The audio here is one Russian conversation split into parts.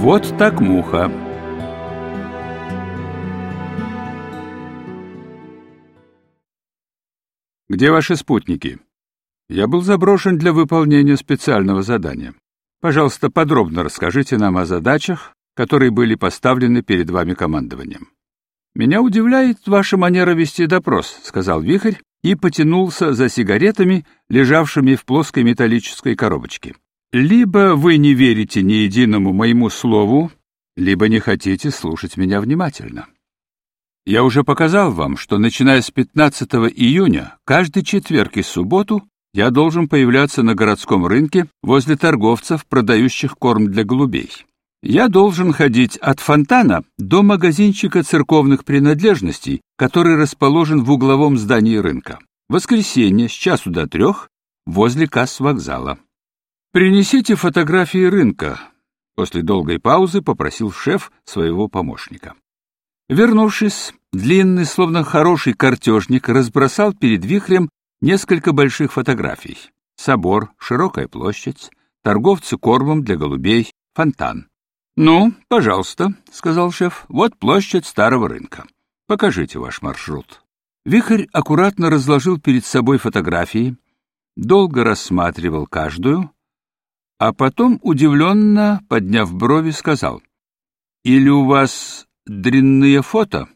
Вот так муха. Где ваши спутники? Я был заброшен для выполнения специального задания. Пожалуйста, подробно расскажите нам о задачах, которые были поставлены перед вами командованием. Меня удивляет ваша манера вести допрос, сказал Вихрь и потянулся за сигаретами, лежавшими в плоской металлической коробочке. Либо вы не верите ни единому моему слову, либо не хотите слушать меня внимательно. Я уже показал вам, что начиная с 15 июня, каждый четверг и субботу я должен появляться на городском рынке возле торговцев, продающих корм для голубей. Я должен ходить от фонтана до магазинчика церковных принадлежностей, который расположен в угловом здании рынка. Воскресенье с часу до трех возле касс вокзала. Принесите фотографии рынка. После долгой паузы попросил шеф своего помощника. Вернувшись, длинный, словно хороший картежник, разбросал перед вихрем несколько больших фотографий. Собор, широкая площадь, торговцы кормом для голубей, фонтан. «Ну, пожалуйста», — сказал шеф, — «вот площадь старого рынка. Покажите ваш маршрут». Вихрь аккуратно разложил перед собой фотографии, долго рассматривал каждую, а потом, удивленно, подняв брови, сказал, «Или у вас дрянные фото,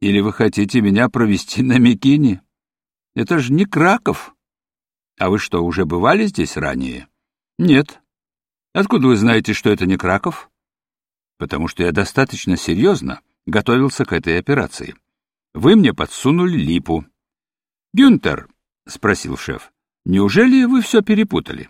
или вы хотите меня провести на Микине? Это же не Краков. А вы что, уже бывали здесь ранее?» «Нет». «Откуда вы знаете, что это не Краков?» потому что я достаточно серьезно готовился к этой операции. Вы мне подсунули липу. — Гюнтер, — спросил шеф, — неужели вы все перепутали?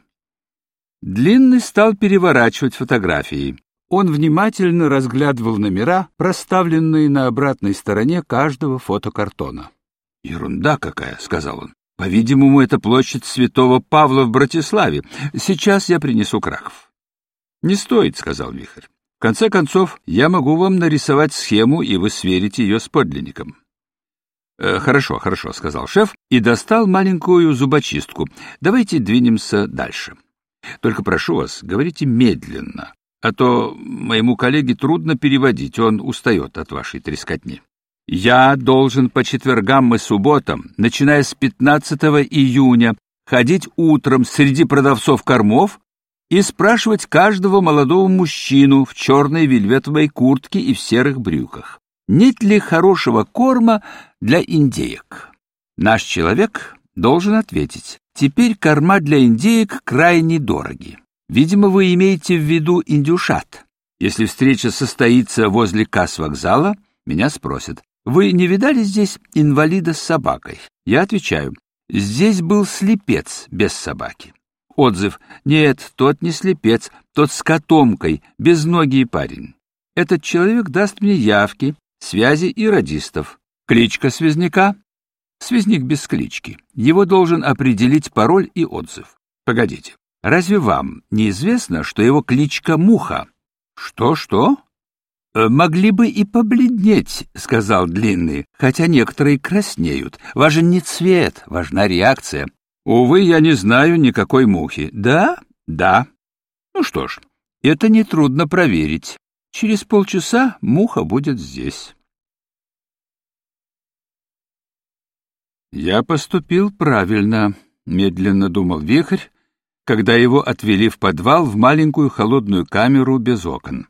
Длинный стал переворачивать фотографии. Он внимательно разглядывал номера, проставленные на обратной стороне каждого фотокартона. — Ерунда какая, — сказал он. — По-видимому, это площадь Святого Павла в Братиславе. Сейчас я принесу Краков. — Не стоит, — сказал Вихрь конце концов, я могу вам нарисовать схему, и вы сверите ее с подлинником. «Э, «Хорошо, хорошо», — сказал шеф и достал маленькую зубочистку. «Давайте двинемся дальше. Только прошу вас, говорите медленно, а то моему коллеге трудно переводить, он устает от вашей трескотни. Я должен по четвергам и субботам, начиная с 15 июня, ходить утром среди продавцов кормов и спрашивать каждого молодого мужчину в черной вельветовой куртке и в серых брюках, нет ли хорошего корма для индеек. Наш человек должен ответить, теперь корма для индеек крайне дороги. Видимо, вы имеете в виду индюшат. Если встреча состоится возле касс вокзала, меня спросят, вы не видали здесь инвалида с собакой? Я отвечаю, здесь был слепец без собаки. Отзыв. Нет, тот не слепец, тот с котомкой, безногий парень. Этот человек даст мне явки, связи и радистов. Кличка связняка? Связник без клички. Его должен определить пароль и отзыв. Погодите, разве вам неизвестно, что его кличка Муха? Что-что? «Э, «Могли бы и побледнеть», — сказал Длинный, «хотя некоторые краснеют. Важен не цвет, важна реакция. Увы, я не знаю никакой мухи. Да? Да. Ну что ж, это нетрудно проверить. Через полчаса муха будет здесь. Я поступил правильно, медленно думал Вихрь, когда его отвели в подвал в маленькую холодную камеру без окон.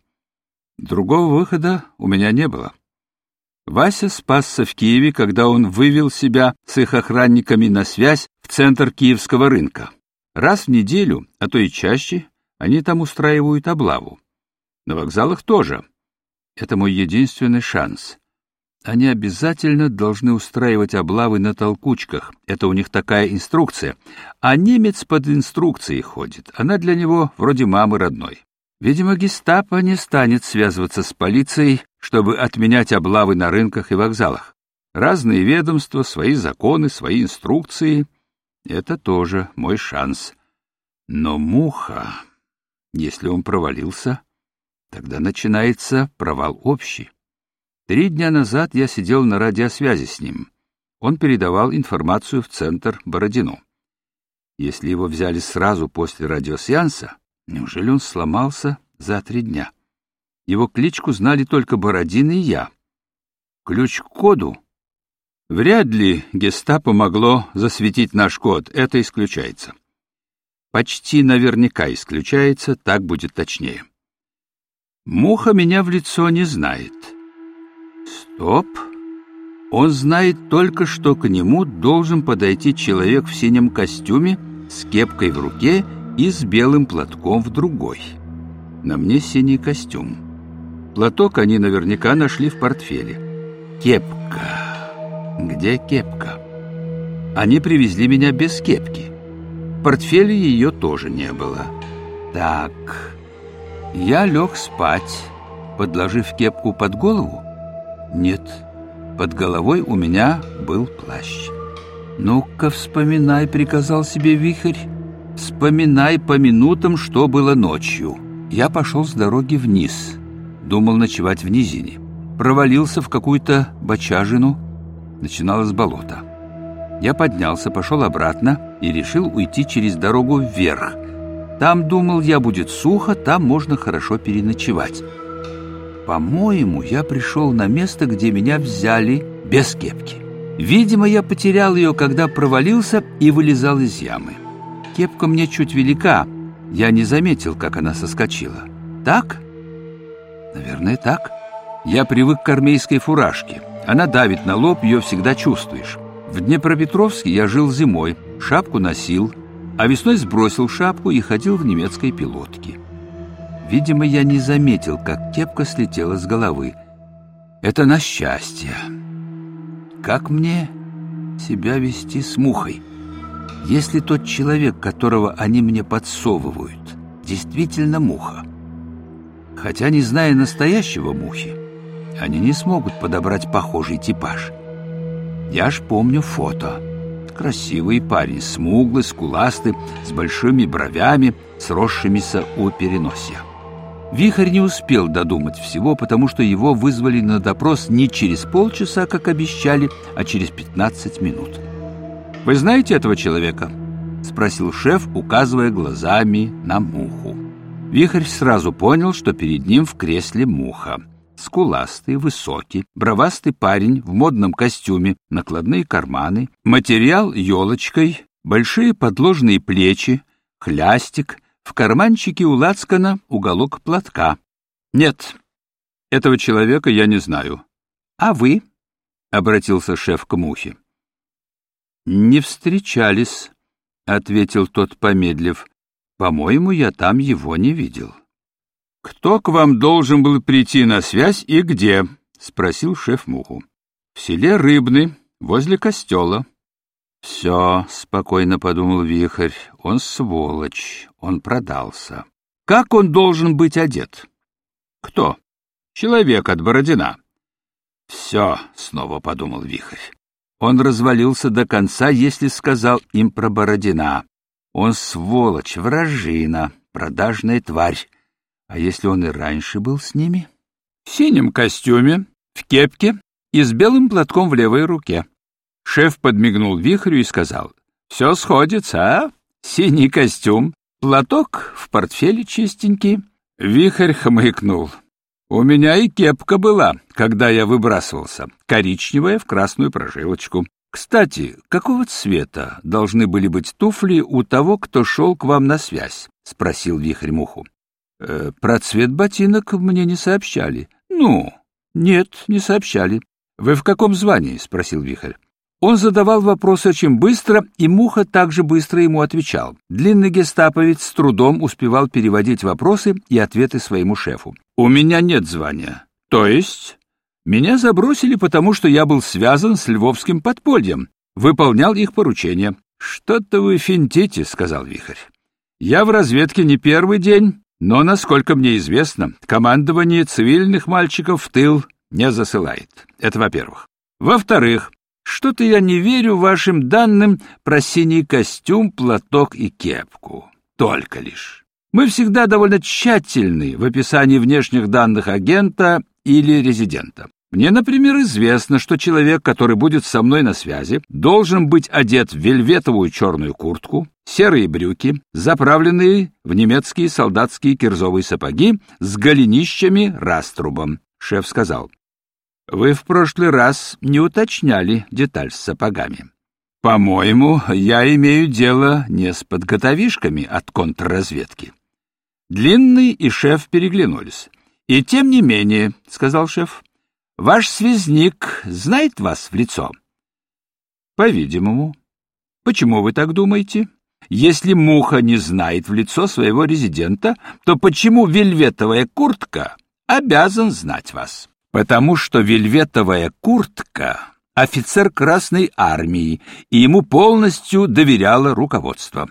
Другого выхода у меня не было. Вася спасся в Киеве, когда он вывел себя с их охранниками на связь в центр киевского рынка. Раз в неделю, а то и чаще, они там устраивают облаву. На вокзалах тоже. Это мой единственный шанс. Они обязательно должны устраивать облавы на толкучках. Это у них такая инструкция. А немец под инструкцией ходит. Она для него вроде мамы родной. Видимо, гестапо не станет связываться с полицией, чтобы отменять облавы на рынках и вокзалах. Разные ведомства, свои законы, свои инструкции — это тоже мой шанс. Но муха, если он провалился, тогда начинается провал общий. Три дня назад я сидел на радиосвязи с ним. Он передавал информацию в центр Бородино. Если его взяли сразу после радиосеанса, Неужели он сломался за три дня? Его кличку знали только Бородин и я. Ключ к коду? Вряд ли гестапо могло засветить наш код, это исключается. Почти наверняка исключается, так будет точнее. Муха меня в лицо не знает. Стоп. Он знает только, что к нему должен подойти человек в синем костюме с кепкой в руке и с белым платком в другой. На мне синий костюм. Платок они наверняка нашли в портфеле. Кепка. Где кепка? Они привезли меня без кепки. В портфеле ее тоже не было. Так, я лег спать, подложив кепку под голову. Нет, под головой у меня был плащ. «Ну-ка, вспоминай», — приказал себе вихрь. «Вспоминай по минутам, что было ночью». Я пошел с дороги вниз. Думал ночевать в низине. Провалился в какую-то бочажину. Начиналось болото. Я поднялся, пошел обратно и решил уйти через дорогу вверх. Там, думал я, будет сухо, там можно хорошо переночевать. По-моему, я пришел на место, где меня взяли без кепки. Видимо, я потерял ее, когда провалился и вылезал из ямы. Кепка мне чуть велика, я не заметил, как она соскочила. Так? Наверное, так. Я привык к армейской фуражке. Она давит на лоб, ее всегда чувствуешь. В Днепропетровске я жил зимой, шапку носил, а весной сбросил шапку и ходил в немецкой пилотке. Видимо, я не заметил, как кепка слетела с головы. Это на счастье. Как мне себя вести с мухой? Если тот человек, которого они мне подсовывают, действительно муха, хотя не зная настоящего мухи, они не смогут подобрать похожий типаж. Я ж помню фото. Красивый парень, смуглый, скуластый, с большими бровями, сросшимися у переносия. Вихрь не успел додумать всего, потому что его вызвали на допрос не через полчаса, как обещали, а через 15 минут. «Вы знаете этого человека?» — спросил шеф, указывая глазами на муху. Вихрь сразу понял, что перед ним в кресле муха. Скуластый, высокий, бровастый парень в модном костюме, накладные карманы, материал елочкой, большие подложные плечи, хлястик, в карманчике у лацкана уголок платка. Нет, этого человека я не знаю. А вы? — обратился шеф к мухе. Не встречались, — ответил тот, помедлив. По-моему, я там его не видел. Кто к вам должен был прийти на связь и где? — спросил шеф муху. В селе Рыбный, возле костела. «Все», — спокойно подумал Вихрь, — «он сволочь, он продался. Как он должен быть одет?» «Кто?» «Человек от Бородина». «Все», — снова подумал Вихрь. Он развалился до конца, если сказал им про Бородина. Он сволочь, вражина, продажная тварь. А если он и раньше был с ними? В синем костюме, в кепке и с белым платком в левой руке. Шеф подмигнул вихрю и сказал, «Все сходится, а? Синий костюм, платок в портфеле чистенький». Вихрь хмыкнул. «У меня и кепка была, когда я выбрасывался, коричневая в красную прожилочку. Кстати, какого цвета должны были быть туфли у того, кто шел к вам на связь?» — спросил Вихрь Муху. «Э, «Про цвет ботинок мне не сообщали». «Ну?» «Нет, не сообщали». «Вы в каком звании?» — спросил Вихрь. Он задавал вопросы очень быстро, и Муха также быстро ему отвечал. Длинный гестаповец с трудом успевал переводить вопросы и ответы своему шефу. «У меня нет звания». «То есть?» «Меня забросили, потому что я был связан с львовским подпольем, выполнял их поручения». «Что-то вы финтите», — сказал Вихрь. «Я в разведке не первый день, но, насколько мне известно, командование цивильных мальчиков в тыл не засылает. Это во-первых. Во-вторых, что-то я не верю вашим данным про синий костюм, платок и кепку. Только лишь. Мы всегда довольно тщательны в описании внешних данных агента или резидента. Мне, например, известно, что человек, который будет со мной на связи, должен быть одет в вельветовую черную куртку, серые брюки, заправленные в немецкие солдатские кирзовые сапоги с голенищами раструбом. Шеф сказал, «Вы в прошлый раз не уточняли деталь с сапогами. По-моему, я имею дело не с подготовишками от контрразведки». Длинный и шеф переглянулись. «И тем не менее», — сказал шеф, — Ваш связник знает вас в лицо? По-видимому. Почему вы так думаете? Если муха не знает в лицо своего резидента, то почему вельветовая куртка обязан знать вас? Потому что вельветовая куртка офицер Красной армии, и ему полностью доверяло руководство.